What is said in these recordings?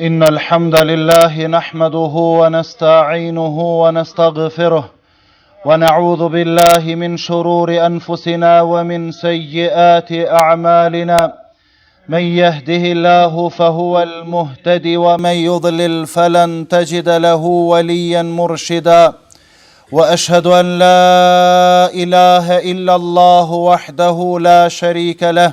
إن الحمد لله نحمده ونستعينه ونستغفره ونعوذ بالله من شرور أنفسنا ومن سيئات أعمالنا من يهده الله فهو المهتد ومن يضلل فلن تجد له وليا مرشدا واشهد ان لا اله الا الله وحده لا شريك له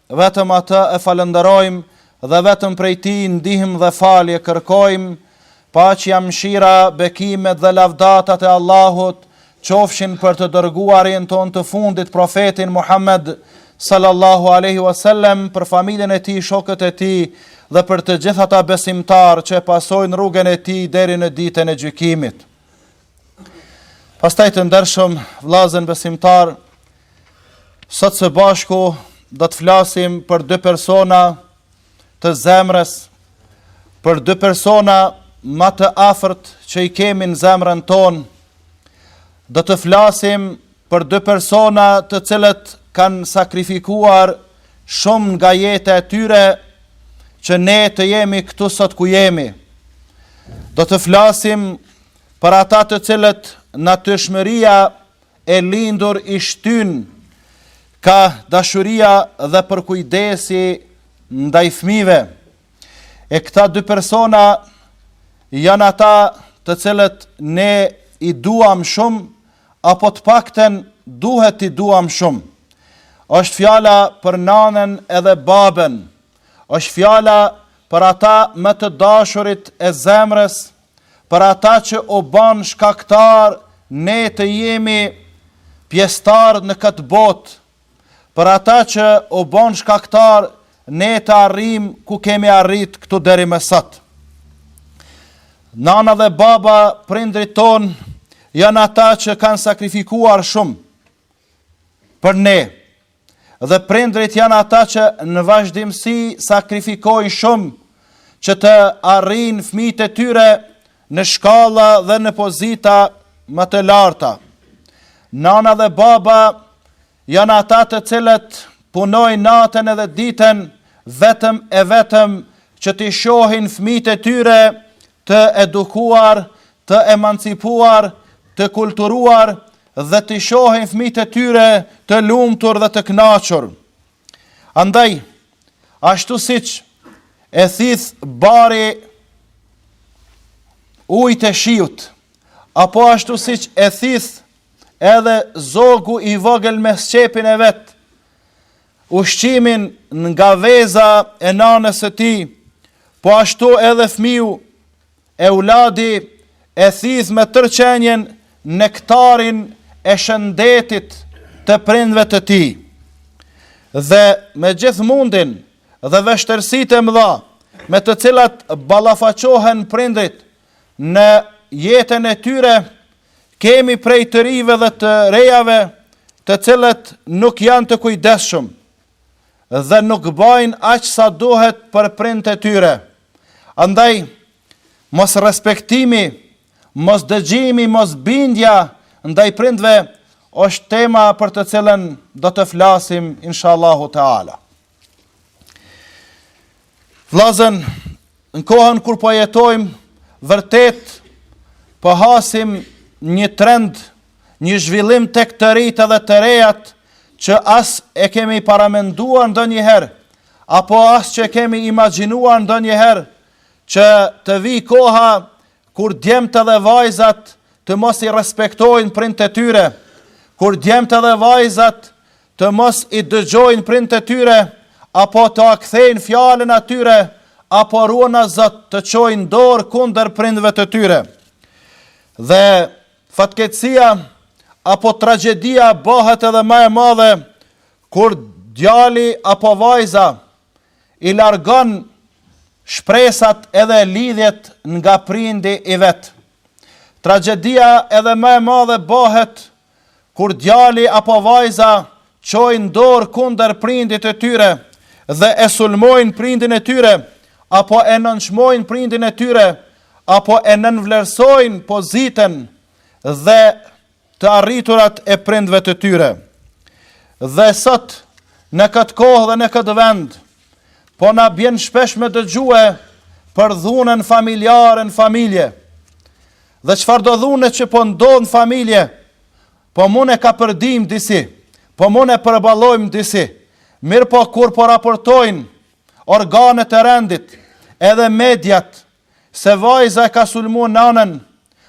Vetëm Atë e falënderojmë dhe vetëm prej Tij ndihmë dhe falje kërkojmë, paqja, mëshira, bekimet dhe lavdatat e Allahut qofshin për të dërguarin tonë të fundit Profetin Muhammed sallallahu alejhi wa sellem për familjen e tij shokët e tij dhe për të gjithë ata besimtarë që e pasojnë rrugën e tij deri në ditën e gjykimit. Pastaj të ndershëm vllazën besimtarë, sot së bashku do të flasim për dy persona të zemrës, për dy persona më të afërt që i kemi në zemrën tonë. Do të flasim për dy persona të cilët kanë sakrifikuar shumë nga jeta e tyre që ne të jemi këtu sot ku jemi. Do të flasim Për ata të cilët natyrshmëria e lindur i shtyn ka dashuria dhe përkujdesi ndaj fëmijëve. E këta dy persona janë ata të cilët ne i duam shumë, apo të paktën duhet t'i duam shumë. është fjala për nanën edhe babën, është fjala për ata më të dashurit e zemrës për ata që u bënë shkaktarë ne të jemi pjesëtarë në këtë botë, për ata që u bënë shkaktarë ne të arrijmë ku kemi arrit këtu deri më sot. Nana dhe baba, prindrit tonë, janë ata që kanë sakrifikuar shumë për ne. Dhe prindërit janë ata që në vazhdimësi sakrifikojnë shumë që të arrijnë fëmijët e tyre në shkalla dhe në pozita më të larta. Nana dhe baba janë ata të cilët punojnë natën edhe ditën vetëm e vetëm që t'i shohin fëmijët e tyre të edukuar, të emancipuar, të kulturuar dhe t'i shohin fëmijët e tyre të lumtur dhe të kënaqur. Andaj, ashtu siç e thith bari ujit e shiut, apo ashtu siç e thith edhe zogu i vogël me sqepin e vet, ushqimin nga veza e nanës së tij, po ashtu edhe fëmiu, evladi, e thith me tërë qenien nektarin e shëndetit të prindve të tij. Dhe me gjithë mundin dhe vështirësitë e mëdha, me të cilat ballafaqohen prindrit në jetën e tyre, Kemi prej të rinjve dhe të rejave të cilët nuk janë të kujdesshëm dhe nuk bajnë aq sa duhet për prindët e tyre. Andaj mos respektimi, mos dëgjimi, mos bindja ndaj prindërve është tema për të cilën do të flasim inshallahu teala. Vllazën, në kohën kur po jetojmë, vërtet po hasim një trend, një zhvillim tek të rinjtë dhe të rejat që as e kemi paramenduar ndonjëherë apo as që e kemi imagjinuar ndonjëherë që të vijë koha kur djemtë dhe vajzat të mos i respektojnë prindët e tyre, kur djemtë dhe vajzat të mos i dëgjojnë prindët e tyre, apo t'ua kthejnë fjalën atyre, apo ruana Zot të çojnë dorë kundër prindëve të tyre. Dhe fatkeqësia apo tragjedia bahet edhe ma e madhe kur djali apo vajza i largon shpresat edhe lidhjet nga prindi i vet. Tragjedia edhe më e madhe bahet Kur djali apo vajza çojnë dorë kundër prindit të tyre dhe e sulmojnë prindin e tyre, apo e nënçmojnë prindin e tyre, apo e nënvlerësojnë pozitën dhe të arriturat e prindërve të tyre. Dhe sot, në këtë kohë dhe në këtë vend, Po na bjen shpesh me dëgjue për dhunën familjare në familje. Dhe çfarëdo dhune që po ndodh në familje, po mund e kapërdijmë disi, po mund e përballojmë disi, mirëpo kur po raportojnë organet e rendit edhe mediat se vajza e ka sulmu nanën,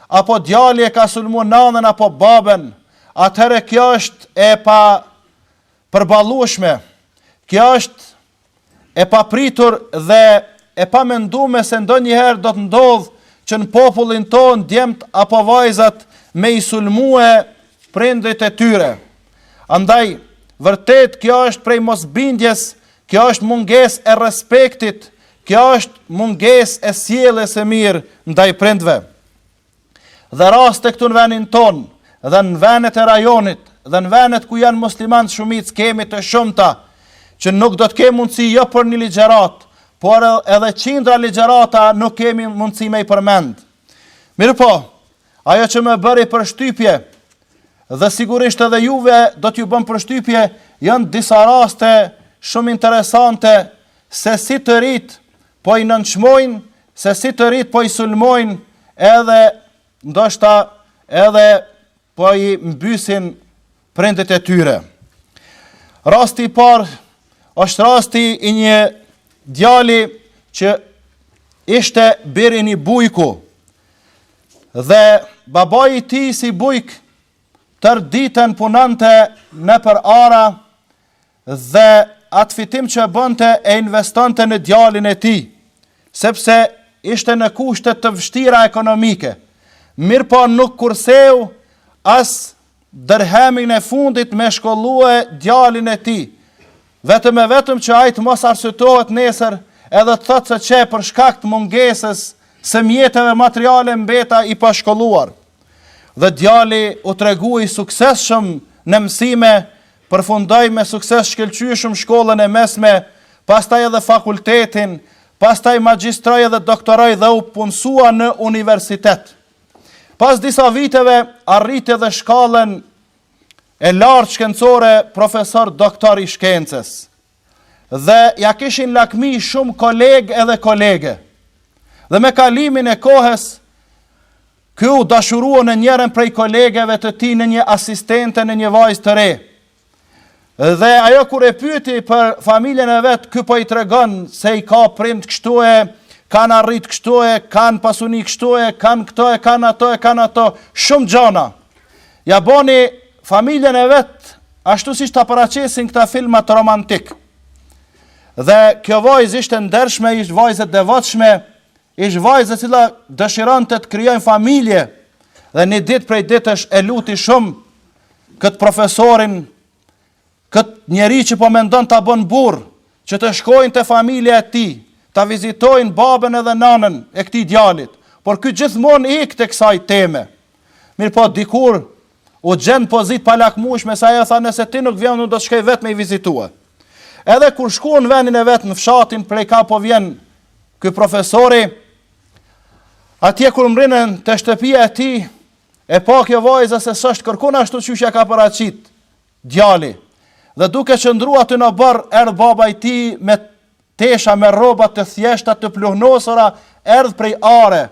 apo djali e ka sulmu nanën apo babën, atëherë kjo është e pa përballueshme. Kjo është e papritur dhe e pamendume se ndonjëherë do të ndodhë që në popullin tonë djemtë apo vajzat me i sulmue prindrit e tyre. Andaj, vërtet kjo është prej mosbindjes, kjo është mungesë e respektit, kjo është mungesë e sjelljes së mirë ndaj prindërve. dhe raste këtu në venin tonë, dhe në venet e rajonit, dhe në venet ku janë muslimanët shumicë kemi të shumta, që nuk do të kemë mundësi jo për një ligjëratë, por edhe qindra ligjërata nuk kemi mundësi me i përmend. Mirëpo, ajo që më bëri përshtypje, dhe sigurisht edhe juve do t'ju bën përshtypje, janë disa raste shumë interesante se si të rinjtë po i nënçmojnë se si të rit po i sulmojnë edhe ndoshta edhe po i mbysin prindit e tyre. Rasti i parë është rasti i një djali që ishte biri i një bujku dhe babai i tij si bujk tërë ditën punante nëpër ara dhe atë fitim që bënte e investonte në djalin e tij, sepse ishte në kushte të vështira ekonomike. Mirëpo nuk kurseu as dërhemin e fundit me shkollue djalin e tij, vetëm e vetëm që ai të mos arsytohet nesër edhe të thotë se qe për shkak të mungesës së mjeteve materiale mbeta i pashkolluar. Dhe djali u tregu i suksesshëm në mësime Përfundoi me sukses të shkëlqyeshëm shkollën e mesme, pastaj edhe fakultetin, pastaj magjistroi dhe doktoroi dhe u punësua në universitet. Pas disa viteve, arriti dhe shkallën e lartë shkencore profesor doktor i shkencës. dhe ja kishin lakmi shumë kolegë edhe kolege. Dhe me kalimin e kohës, ky u dashurua në njërën prej kolegeve të tij në një asistente në një vajzë të re. Dhe ajo kur e pyti për familjen e vet, ky po i tregon se i ka prindt kështu e kanë arrit kështu e kanë pasuni kështu e kanë këto e kanë ato e kanë ato, shumë gjana. Ja boni familjen e vet ashtu siç ta paraqesin këta filmat romantik. Dhe kjo vajzë ishte e ndershme, ishte vajzë e devotshme, ishte vajzë e cila dëshironte të krijojë familje dhe një ditë prej ditësh e luti shumë këtë profesorin Kët njeri që po mendon ta bën burr, që të shkojnë te familja e tij, ta vizitojnë babën edhe nënën e këtij djalit, por ky gjithmonë ikte kësaj teme. Mirëpo dikur u gjen në pozitë të palakmueshme se ajo tha nëse ti nuk vjen unë do të shkoj vetë me i vizitue. Edhe kur shkuan në vendin e vet në fshatin prej ka po vjen ky profesori, atje kur mrrinë te shtëpia e tij, e pa kjo vajza se s'është kërkun ashtu qysh ja ka paraqit djali, dhe duke qëndru aty në oborr erdh baba i tij me tesha me rroba të thjeshta të pluhnosura erdh prej are,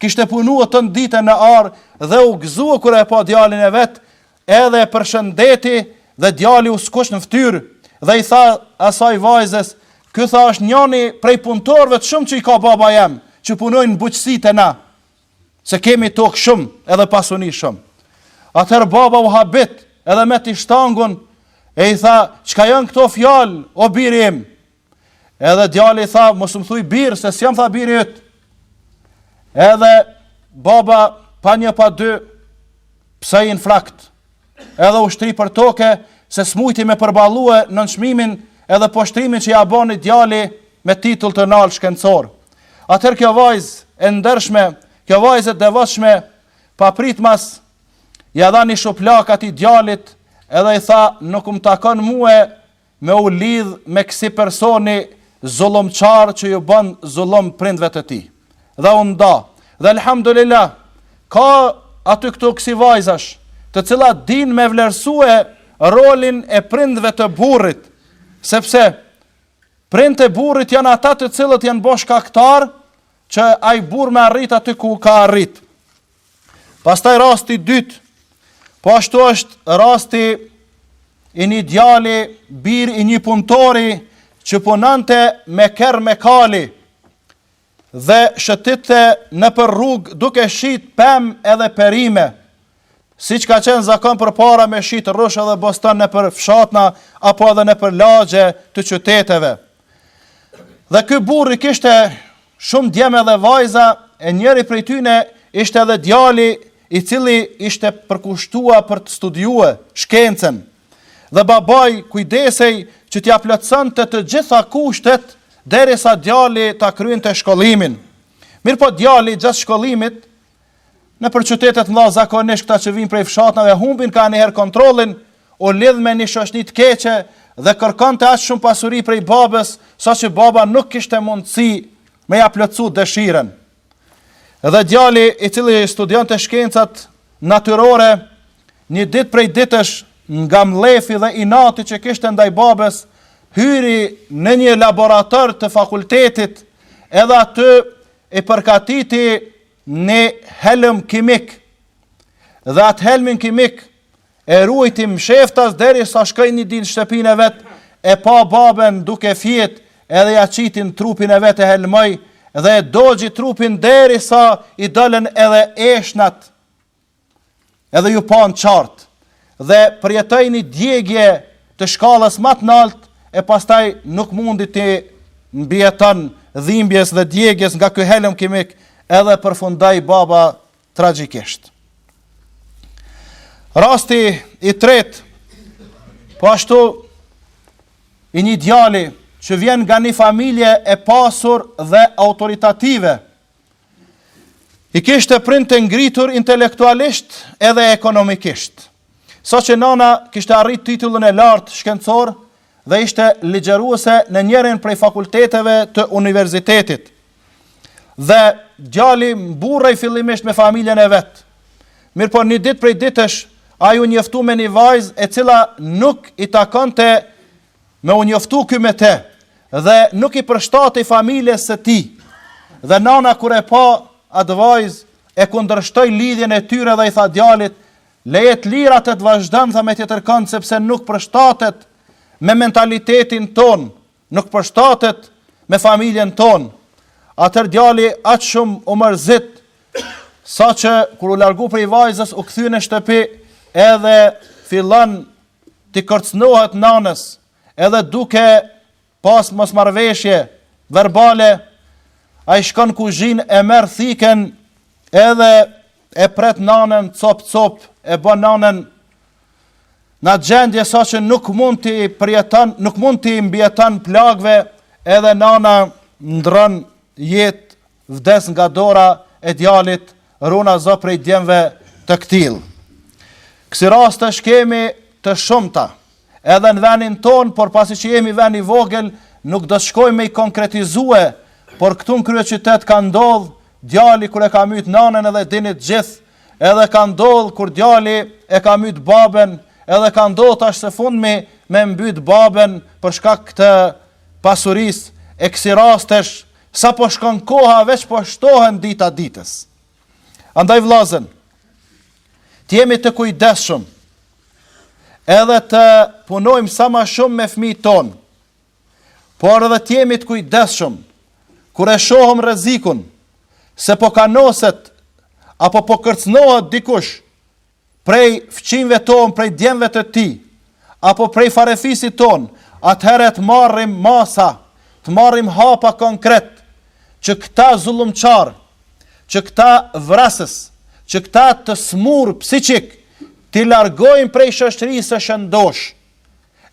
kishte punue tan ditën në arë dhe u gëzue kur e pa djalin e vet edhe e përshëndeti dhe djali u skuq në fytyrë dhe i tha asaj vajzës ky tha është njani prej punëtorëve të shumë që i ka baba jem që punojnë në bujqësi te na Se kemi tokë shumë edhe pasuni shumë. Atëherë baba u habit edhe me të shtangun e i tha, çka janë këto fjalë, o biri im? Edhe djali i tha, mos më thuj bir, se s'jam tha biri yt. Edhe baba pa një pa dy, pësoi infarkt, edhe u shtri për toke, se smujti me përballue nënçmimin edhe poshtrimin që ia boni djali me titull të nalë shkencor. Atëherë kjo vajzë e ndërshme, kjo vajzë e devotshme, papritmas, ia dha një shuplakë atij djalit, edhe i tha nuk më takon mue me u lidh me kësi personi zullumqar që iu bën zullum prindve të tij. Dhe u nda. Dhe elhamdulillah, ka aty këtu kësi vajzash, të cilat din me vlerësue rolin e prindve të burrit, sepse prindt e burrit janë ata të cilët janë bo shkaktar, që ai burrë me arrit aty ku ka arrit. Pastaj rasti i dytë, po ashtu është rasti i një djali, biri i një punëtori, që punonte me kerr me kali, dhe shëtitte nëpër rrugë duke shit pemë edhe perime, siç ka qenë zakon përpara me shit rrush edhe bostan nëpër fshatna, apo edhe nëpër lagje të qyteteve. Dhe ky burri kishte shumë djem edhe vajza, e njëri prej tyne ishte edhe djali i cili ishte përkushtua për të studiue shkencen. Dhe babai kujdesej që t'ia plotësonte të gjitha kushtet derisa djali ta kryente shkollimin. Mirëpo djali gjatë shkollimit Nëpër qytete t'mdha zakonisht këta që vijnë prej fshatnave humbin kanjëherë kontrollin, u lidh me një shoqni të keqe dhe kërkonte aq shumë pasuri prej babës, saqë baba nuk kishte mundësi me ia plotësu dëshirën. Dhe djali i cili studionte shkencat natyrore, një ditë prej ditësh nga mllefi dhe inati që kishte ndaj babës, hyri në një laborator të fakultetit, edhe aty e përgatiti Një helm kimik. Dhe atë helmin kimik e ruajti msheftas derisa shkoi një ditë në shtëpinë e vet, e pa babën duke fjet, edhe ia qiti n'trupin e vet e helmoi dhe e dogji trupin derisa i dolën edhe eshnat Edhe iu panë qartë dhe përjetoi një djegje të shkallës ma të naltë e pastaj nuk mundi t'i mbijeton dhimbjes dhe djegjes nga ky helm kimik edhe përfundoi baba tragjikisht. Rasti i tretë, po ashtu i një djali që vjen nga një familje e pasur dhe autoritative, I kishte prind' të ngritur intelektualisht edhe ekonomikisht. Saqë nana kishte arrit titullin e lartë shkencor dhe ishte ligjeruese në njërën prej fakulteteve të universitetit. Dhe djali mburrej fillimisht me familjen e vet. Mirëpo një ditë prej ditësh, ai u njoftu me një vajzë e cila nuk i takonte me u njoftu ky me te, dhe nuk i përshtatej familjes së tij. Dhe nana kur e pa atë vajzë, e kundërshtoi lidhjen e tyre dhe i tha djalit, leje t'lirë atë të vazhdon tha me tjetër kënd sepse nuk përshtatet me mentalitetin tonë, nuk përshtatet me familjen tonë. Atëherë djali aq shumë u mërzit, saqë kur u largu prej vajzës, u kthy në shtëpi edhe fillon t'i kërcënohet nanës edhe duke pas mosmarrëveshje verbale, ai shkon kuzhinë e merr thiken edhe e pret nanën copë copë e bën nanën në gjendje saqë nuk mund t'i përjeton, nuk mund t'i mbijeton plagve edhe nana ndrron jetë Vdes nga dora e djalit runa Zot prej djemve të këtillë. Kësi rastesh kemi të shumta, edhe në venin tonë, por pasi që jemi ven i vogël, nuk do të shkojmë me i konkretizue, por këtu në kryeqytet ka ndodhë, djali kur e ka mytë nanën edhe e dini të gjithë, edhe ka ndodhë kur djali e ka mytë babën, edhe ka ndodhë tash së fundmi me mbytë babën për shkak të pasurisë e kësi rastesh Sa po shkon koha veç po shtohen dita ditës. Andaj vllazën, të jemi të kujdesshëm. Edhe të punojmë sa ma shumë me fëmijët tonë. Por edhe të jemi të kujdesshëm kur e shohëm rrezikun se po kanoset apo po kërcënohet dikush prej fqinjve tonë, prej djemve të tij, apo prej farefisit tonë, atëherë të marrim masa, të marrim hapa konkret, që këta zullumqarë, që këta vrasës, që këta të smurë psikikë, t'i largojmë prej shoqërisë së shëndoshë,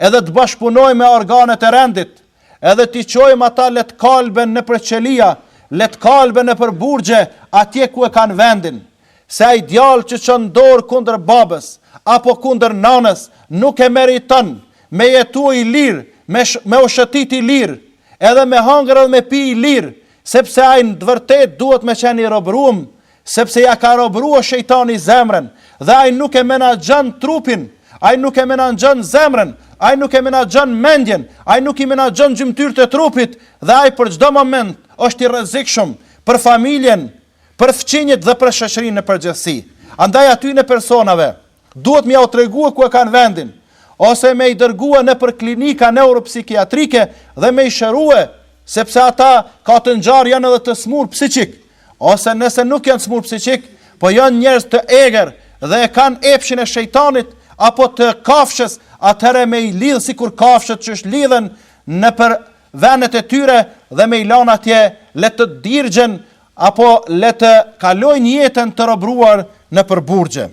edhe të bashkëpunojmë me organet e rendit, Edhe t'i çojmë ata le të kalben nëpër qelia, le të kalben nëpër burgje, atje ku e kanë vendin. Se ai djalë që çon dorë kundër babës, apo kundër nanës, nuk e meriton me jetu i lirë, me me u shëtit i lirë, edhe me hangër edhe me pi i lirë, sepse ai në të vërtetë duhet me qenë i robërum, Sepse ia ka robrua shejtani zemrën, dhe ai nuk e menaxhon trupin, ai nuk e menaxhon zemrën, ai nuk e menaxhon mendjen, ai nuk i menaxhon gjymtyrët e trupit dhe ai për çdo moment është i rrezikshëm për familjen, për fqinjët dhe për shoqërinë në përgjithësi. Andaj atyne personave Duhet me jau tregue ku e kanë vendin, ose me i dërgue nëpër klinika neuropsikiatrike dhe me i shërue, sepse ata ka të ngjarë janë edhe të smur psiqik, ose nëse nuk janë smur psiqik, po janë njerëz të egër dhe e kanë epshin e shejtanit apo të kafshës, atëherë me i lidh sikur kafshët qysh lidhen nëpër venet e tyre dhe me i lanë atje le të dirgjen apo le të kalojnë jetën të robëruar nëpër burgje.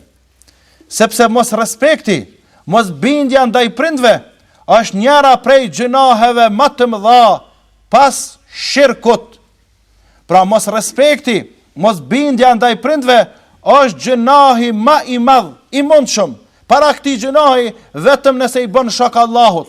Sepse mosrespekti, mosbindja ndaj prindve është njëra prej gjynaheve ma të mëdha pas shirkut. Pra mosrespekti, mosbindja ndaj prindve është gjynahi ma i madh i mundshëm. Para këtij gjynahi vetëm nëse i bon shok Allahut,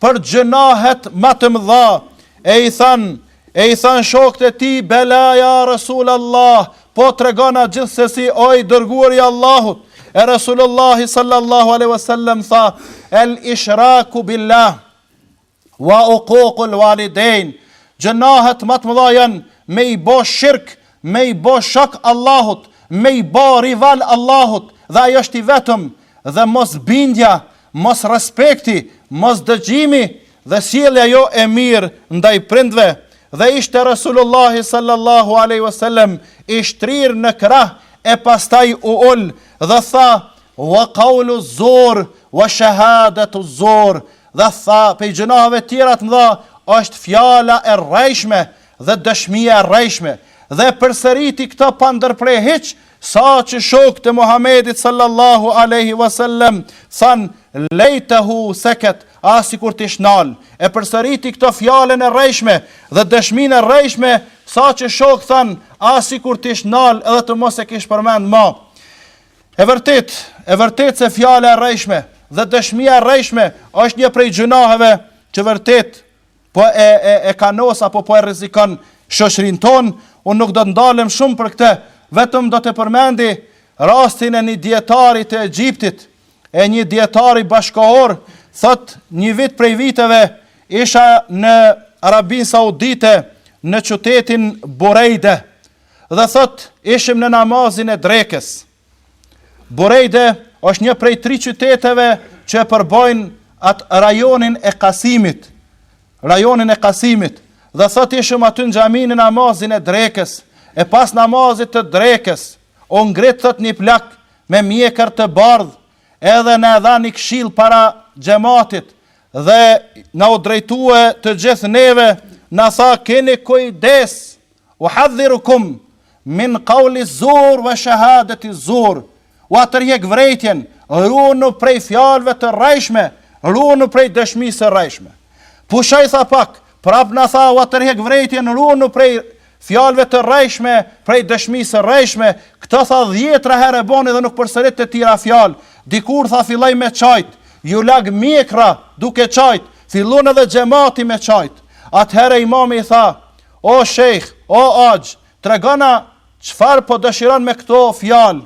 për gjynahet ma të mëdha, e i than, e i than shokët e tij, bela ja Resulallah, po tregona gjithsesi o i dërguari i Allahut, e Resulullahi sallallahu aleyhi wa sallam tha, el ishraku billah, wa ukukul validejn, gjynahet ma të mëdha janë, me i bo shirk, me i bo shok Allahut, me i bo rival Allahut, dhe ai është i vetëm, dhe mos bindja, Mos respekti, mos dëgjimi dhe sjellja jo e mirë ndaj prindve dhe ishte Resulullahi sallallahu alejhi ve sellem i shtrirë në krah e pastaj u ul dhe tha wa kaulu zur wa shahadatu zur dhe tha pej gjynaheve tjera të mëdha është fjala e rrejshme dhe dëshmia e rrejshme dhe përsëriti këto pa ndërpre hiç Sa që shokët e Muhamedit sallallahu alaihi wasallam than lejtahu seket, a sikur të shnal. E përsëriti këto fjalën e rrejshme dhe dëshminë e rrejshme, sa që shokët than a sikur t'ish nal edhe të mos e kish përmend ma. E vërtet, e vërtet se fjala e rrejshme dhe dëshmia e rrejshme është një prej gjynaheve që vërtet po e e e kanos apo po e rrezikon shoqërinë tonë, unë nuk do të ndalem shumë për këtë, vetëm do të përmendi rastin e një dietari të Egjiptit, e një dietari bashkëkohor, thot një vit prej viteve isha në Arabinë Saudite në qytetin Burejde dhe thot ishim në namazin e drekës. Burejde është një prej tri qyteteve që përbojnë rajonin e Kasimit, rajonin e Kasimit, dhe thot ishum aty në xhami në namazin e drekës, e pas namazit të drekës, u ngrit thot një plak me mjekër të bardh, edhe na e dha një kshill para xhematit, dhe na u drejtue të gjithë neve, na tha keni kujdes, Uhadhirukum min kauli zur wa shahadati zur. Ua tërhek vrejtjen, runu prej fjalëve të rrejshme, runu prej dëshmisë së rrejshme. Pushoj tha pak, prap na tha ua tërhek vrejtjen, runu prej fjalëve të rrejshme, prej dëshmisë së rrejshme, këtë tha dhjetra herë e boni dhe nuk përsërit të tjera fjalë, dikur tha filloj me qajt, ju lag mjekra duke qajt, fillun edhe xhemati me qajt, atëherë imami i tha, O shejh, o axhë, tregona çfarë po dëshiron me këto fjalë.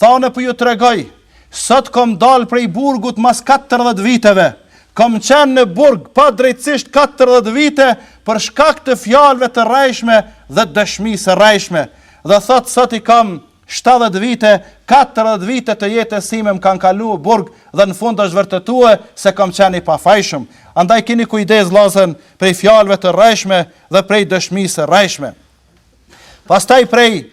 Tha unë po ju tregoj, sot kom dalë prej burgut mas katërdhjetë viteve. Kom qenë në burg padrejtësisht katërdhjetë vite për shkak të fjalëve të rrejshme dhe dëshmisë së rrejshme. Dhe thotë sot i kam Shtatëdhjetë vite, katërdhjetë vite të jetës sime më kanë kalu n'burg dhe në fund është vërtetue se kam qenë i pafajshëm. Andaj kini kujdes vllazën prej fjalëve të rrejshme dhe prej dëshmisë së rrejshme. Pastaj prej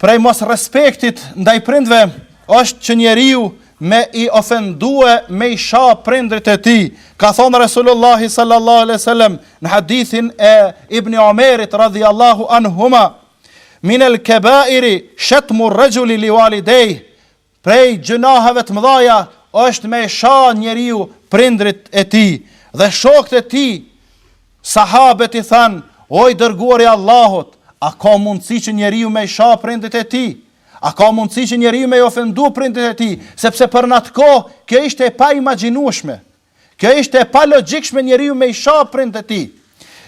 prej mosrespektit ndaj prindve është që njeriu me i ofendue me i sha prindrit e tij. Ka thonë Resulullah sallallahu alaihi wasallam në hadithin e Ibn Omerit radhiyallahu anhuma, Min el kebairi shetmu rrexhuli li walidejh, prej gjynaheve të mëdhaja është me i sha njeriu prindrit e tij. Dhe shokët e tij, sahabët i thanë, o i dërguari i Allahut, a ka mundësi që njeriu me i sha prindrit e tij? A ka mundësi që njeriu me i ofendu prindrit e tij, sepse për n'atë kohë kjo ishte e paimagjinueshme. Kjo ishte e palogjikshme njeriu me i sha prindët e tij.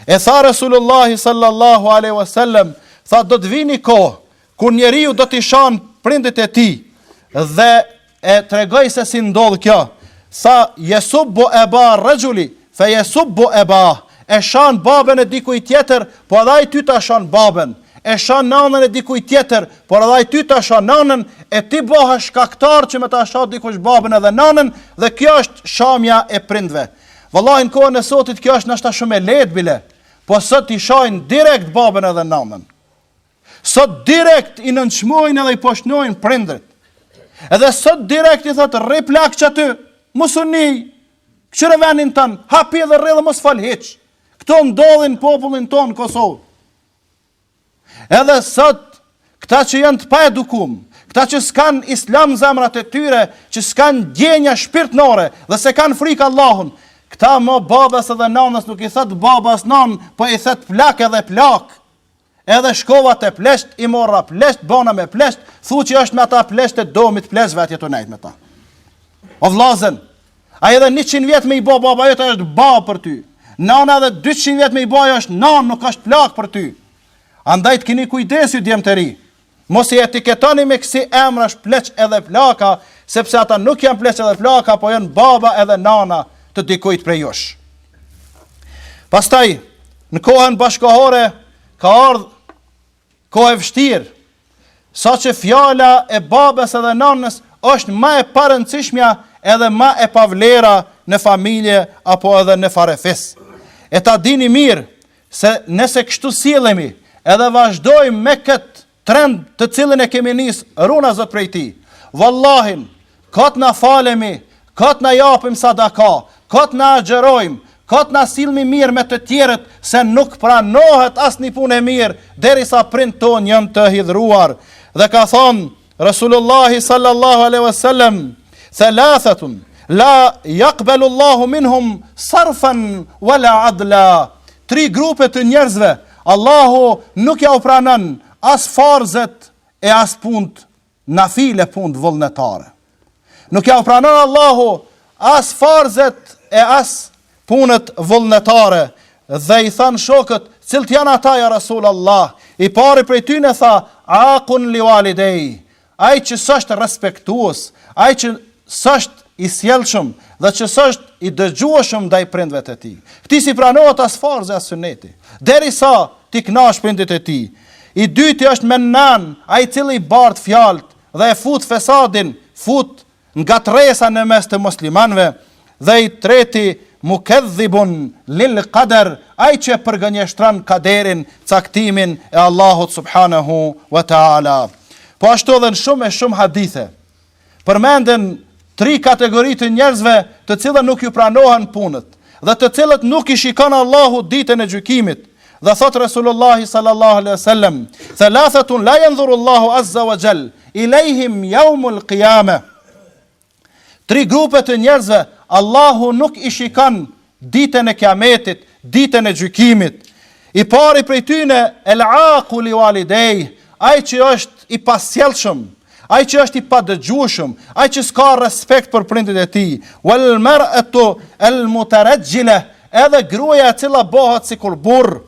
E tha Resulullahi sallallahu alaihi wasallam, tha do të vini kohë kur njeriu do t'i shan prindët e tij dhe e tregoj se si ndodh kjo. Tha yasubbu aba rajuli fa yasubbu aba e shan babën e dikujt tjetër, po edhe ai ty ta shan babën. e shan nanën e dikujt tjetër, por edhe ai ty ta shan nanën, e ti bëhesh shkaktar që me ta sha dikush babën edhe nanën, dhe kjo është shamja e prindve. Vallahi në kohën e sotit kjo është nashta shumë e lehtë bile, po sot i shajnë direkt babën edhe nanën. Sot direkt i nënçmojnë edhe i poshtnojnë prindrit. Edhe sot direkt i thotë rri plak qaty, mos u ni, kqyre venin tan, ha, pi edhe rri dhe mos fol hiç. Këto ndodhin n'popullin tonë n'Kosovë. Edhe sot këta që janë të paedukum, këta që s'kan islam zemrat e tyre, që s'kan ndjenja shpirtnore dhe s'e kanë frikë Allahun, këta ma babës edhe nanës nuk i thet babë as nanë, po i thet plak edhe plakë, edhe shkova te pleqt, i morra pleqt, bona me pleqt, thu se është me ata pleqt e domit të pleqve atje tu nejtë me ta. O vllazën, Ai edhe 100 vjet me i bo baba jot është babë për ty. Nana edhe 200 vjet me i bo ajo është nanë, nuk është plakë për ty. Andaj të keni kujdes ju djem të ri. Mos i etiketoni me kësi emrash pleq edhe plaka, sepse ata nuk janë pleq edhe plaka, po janë baba edhe nana të dikujt prej jush. Pastaj, në kohën bashkohore, ka ardhë Kohë e vështirë, saqë fjala e babës edhe nanës është ma e parëndësishmja edhe ma e pavlera në familje apo edhe në farefis. E ta dini mirë se nëse kështu sillemi edhe vazhdojmë me këtë trend të cilin e kemi nisë runa Zot prej tij, vallahi Kot na falemi, kot na japim sadaka, kot na agjërojmë, kot na sillmi mirë me të tjerët se nuk pranohet asnjë punë e mirë derisa prindt tonë janë të hidhëruar. Dhe ka thonë Resulullahi sallallahu alaihi wasallam, "Thalathatun la yaqbalu Allahu minhum sarfan wala adla." Tri grupe të njerëzve Allahu nuk jau pranon as farzet e as punët nafile, punët vullnetare. Nuk jau pranon Allahu as farzet e as punët vullnetare dhe i thanë shokët, cilët janë ata ja Rasul Allah, i pari prej tyne tha, akun li walidej, aj që s'është respektuos, aj që s'është i sjellshëm dhe që s'është i dëgjueshëm ndaj prindëve të tij. Këtij s'i pranohet as farzi as syneti derisa t'i kënaq prindit e tij. I dyti është menan, ai i cili i bart fjalët dhe e fut fesadin, fut ngatrresa në mes të muslimanëve dhe i treti mukedhibun lil qadar, ai që e përgënjeshtron kaderin, caktimin e Allahut subhanahu wa taala. Po ashtu edhe në shumë e shumë hadithe. Përmenden tri kategori të njerëzve të cilëve nuk ju pranohen punët, dhe të cilët nuk i shikon Allahu ditën e gjykimit, dhe thotë Resulullahi sallallahu alejhi ve sellem, Thalathatun la yanzuru Allahu azza wa jall ilejhim yawmul qiyamah. Tri grupe të njerëzve Allahu nuk i shikon Ditën e Kiametit, Ditën e Gjykimit. I pari prej tyre, el aqu li walidayh, ai që është i pasjellshëm, ai që është i padëgjueshëm, ai që s'ka respekt për prindit e tij, wal mar'atu al mutarajjila, edhe gruaja e cila bëhet sikur burrë,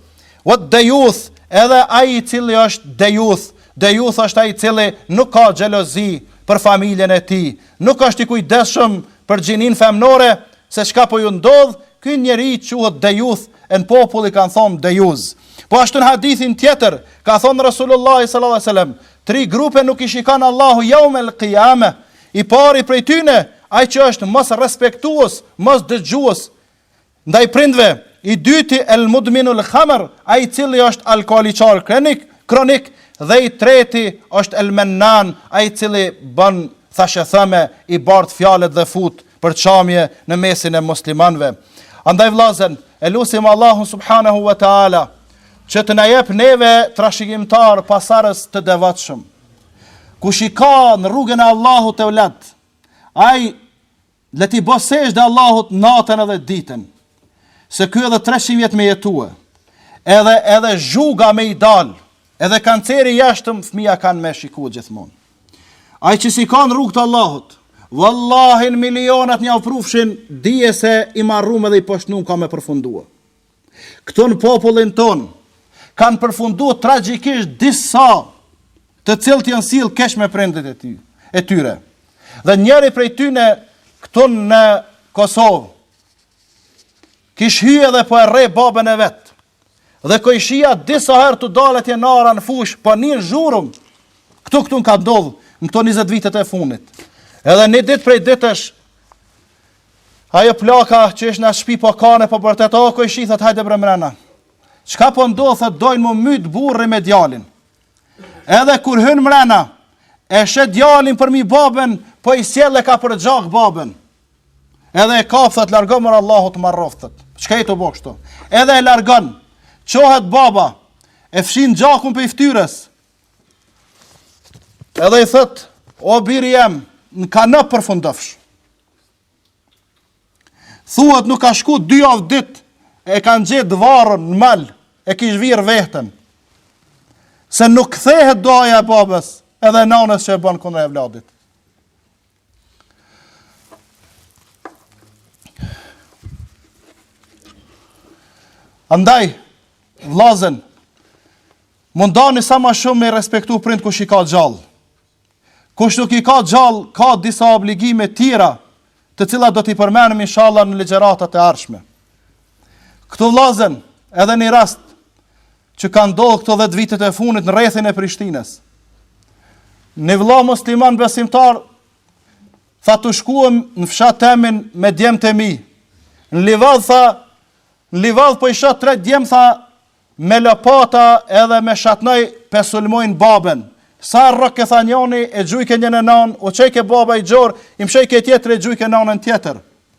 wad dayuth, edhe ai i cili është dayuth, dayuth është ai i cili nuk ka xhelozi për familjen e tij, nuk është i kujdesshëm për gjininë femnore, Se çka po ju ndodh, ky njeri quhet dejuth e në popull i kanë thonë dejuz. Po ashtu në hadithin tjetër, ka thonë Rasulullah sallallahu alaihi wasallam, tri grupe nuk i shikon Allahu yawm al-qiyama. I pari prej tyne, ai që është mos respektues, mos dëgjues ndaj prindve, i dyti el mudminul khamr, ai i cili është alkooliçar kronik, kronik dhe i treti është el mennan, ai i cili bën thashethëme, i bart fjalët dhe fut përçamje në mesin e muslimanëve. Andaj vllazën, e lusim Allahun subhanahu wa taala që të na jep neve trashëgimtarë pasardhës të devotshëm. Kush i ka në rrugën e Allahut evlat, ai le t'i bo sexhde Allahut natën edhe ditën. Se ky edhe 300 vjet me jetu. Edhe edhe zhuga me i dal. Edhe kanceri i jashtëm fmija kanë me shiku gjithmonë. Ai që s'i ka n'rrugë të Allahut, Wallahi milionat n'ju ofrofshin, dije se i marrum edhe i poshtnum ka me përfundu. Këtu në popullin tonë, kanë përfundu tragjikisht disa të cilët janë sjell keq me prindit e, ty, e tyre. Dhe njeri prej tyne këtu në Kosovë, kish hy edhe po e rreh babën e vet, Dhe kojshia disa herë tu dal te nara në fushë, po nin zhurmë, këtu këtu n'ka ndodh, në këto 20 vitet e funit. Edhe një ditë prej ditësh, ajo plaka që ish në shpi po kane, po bërtet o kojshi thot, hajde bre mrena. Çka po ndodh, thot, dojnë me myt burri me djalin. Edhe kur hyn mrena, e sheh djalin përmi babën, po i sjell e ka përgjak babën. Edhe e kap thot largo mor Allahu të marroft thot. Çka je tu bo kështu? Edhe e largon. Çohet baba e fshin gjakun prej ftyrës. Edhe i thot o biri jem n'konop përfundofsh. Thuhet nuk ka shku dy javë ditë e kanë gjet t'varun në mal, e kish vjerr veten. Se nuk kthehet duaja e babës, edhe nanës që e bën kundra evladit. Andaj, vllazën, mundani sa ma shumë me i respektu prindt kush i ka gjallë. Kush nuk i ka gjallë, ka disa obligime të tjera, të cilat do t'i përmenim inshallah në ligjëratat e ardhshme. Këtu vllazën, edhe një rast, që ka ndodhë këto dhjetë vitet e funit në rrethin e Prishtinës. Një vlla musliman besimtar, tha tu shkue në fshat temin me djemt e mi. Në livadh, tha, në livadh po i shoh tre djem, tha, me lopata edhe me shatnoj p'e sulmojnë babën. Sa e rroke tha njoni, e gjujke njenën anë, u çojke baba i gjorë, i mshejke tjetri e gjujke n'anën tjetër.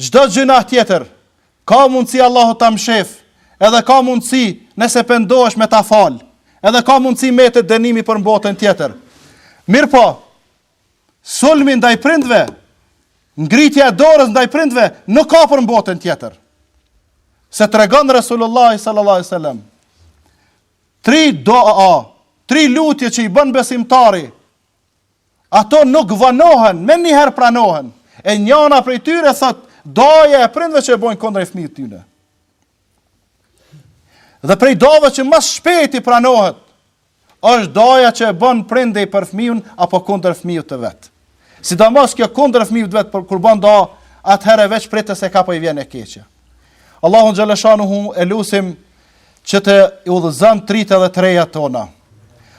Çdo gjynah tjetër, ka mundësi Allahu ta mshefë, edhe ka mundësi, nëse pendohesh, me ta falë, edhe ka mundësi me t'met dënimi për në botën tjetër. Mirëpo, sulmi ndaj prindve, ngritja e dorës ndaj prindve, nuk ka për në botën tjetër. Se tregon Resulullahi sallallahu alaihi sallam, tri doa, tri lutje që i bën besimtari, Ato nuk vonohen, menjëherë pranohen. E njëna prej tyre thot, duaja e prindve që e bojnë kundër fëmijëve të tyne. Dhe prej duave që ma s'shpejti pranohet, është duaja që e bën prindi për fëmijën apo kundër fëmijës të vetë. Sidomos kjo kundër fëmijës të vetë, kur bën dua, atëherë veç prite se ka po i vjen e keqja. Allahun Xheleshanuhu e lusim që t'i udhëzon të rijtë dhe të rejat tona.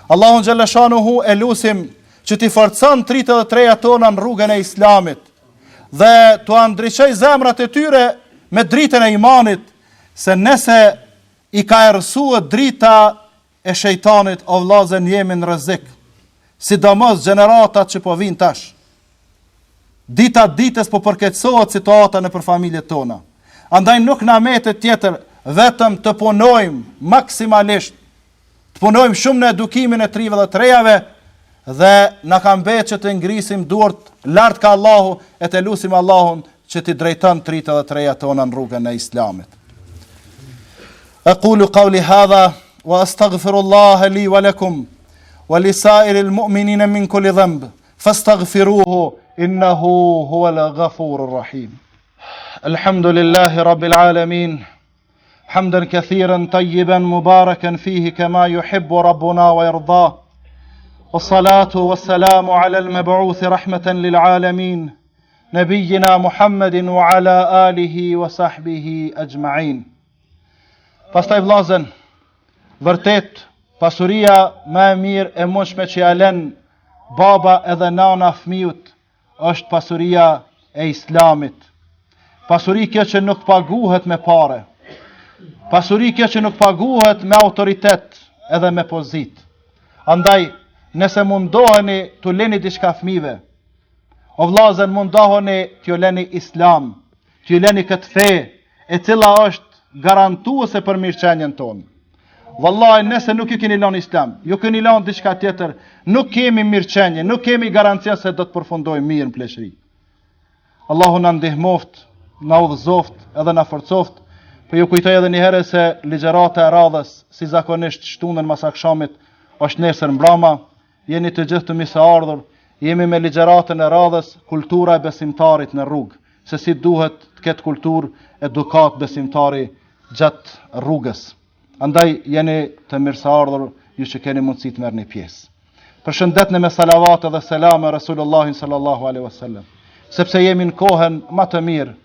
Allahun Xheleshanuhu e lusim që t'i forcon të rijtë dhe të rejat tona në rrugën e islamit dhe t'ua ndriçojë zemrat e tyre me dritën e imanit se nëse i ka errësua drita e shejtanit o vllazën jemi në rrezik sidomos gjeneratat që po vijnë tash dita ditës po përkeqësohet situata nëpër familjet tona andaj nuk na metet tjetër vetëm të punojmë maksimalisht të punojmë shumë në edukimin e të rijve dhe të rejave, dhe na ka mbetë që t'i ngrisim duart lart kah Allahu e ta lusim Allahun që të drejton trite dhe treja tona në rrugën e islamit. اقول قولي هذا واستغفر الله لي ولكم ولسائر المؤمنين من كل ذنب فاستغفروه انه هو الغفور الرحيم الحمد لله رب العالمين حمدا كثيرا طيبا مباركا فيه كما يحب ربنا ويرضاه والصلاه والسلام على المبعوث رحمه للعالمين Nëbijina Muhammedin wa ala alihi wa sahbihi exhmain. Pastaj vllazën, vërtet, pasuria më e mirë e mundshme që ia len baba edhe nana fmijut, është pasuria e islamit. Pasuri kjo që nuk paguhet me pare. Pasuri kjo që nuk paguhet me autoritet edhe me pozitë. Andaj, nëse mundoheni t'u leni diçka fmijve, O vllazën mundohuni t'ju leni Islamin, t'ju leni këtë fe, e cila është garantuese për mirëqenien tonë. Vallahi, nëse nuk ju keni lënë Islam, ju keni lënë diçka tjetër, nuk kemi mirëqenie, nuk kemi garancia se do të përfundojmë mirë në pleqri. Allahu na ndihmoft, na udhëzoft edhe na forcoft. Po ju kujtoj edhe një herë se ligjërata e radhës, si zakonisht shtunën mas akshamit, është nesër mbrëma. Jeni të gjithë të mirëseardhur, jemi me ligjëratën e radhës Kultura e besimtarit në rrugë, se si duhet të ketë kulturë, edukatë besimtari gjatë rrugës. Andaj jeni të mirëseardhur ju që keni mundësi të merrni pjesë. Përshëndetni me salavate dhe selame Resulullahin sallallahu alaihi wasallam, sepse jemi në kohën më të mirë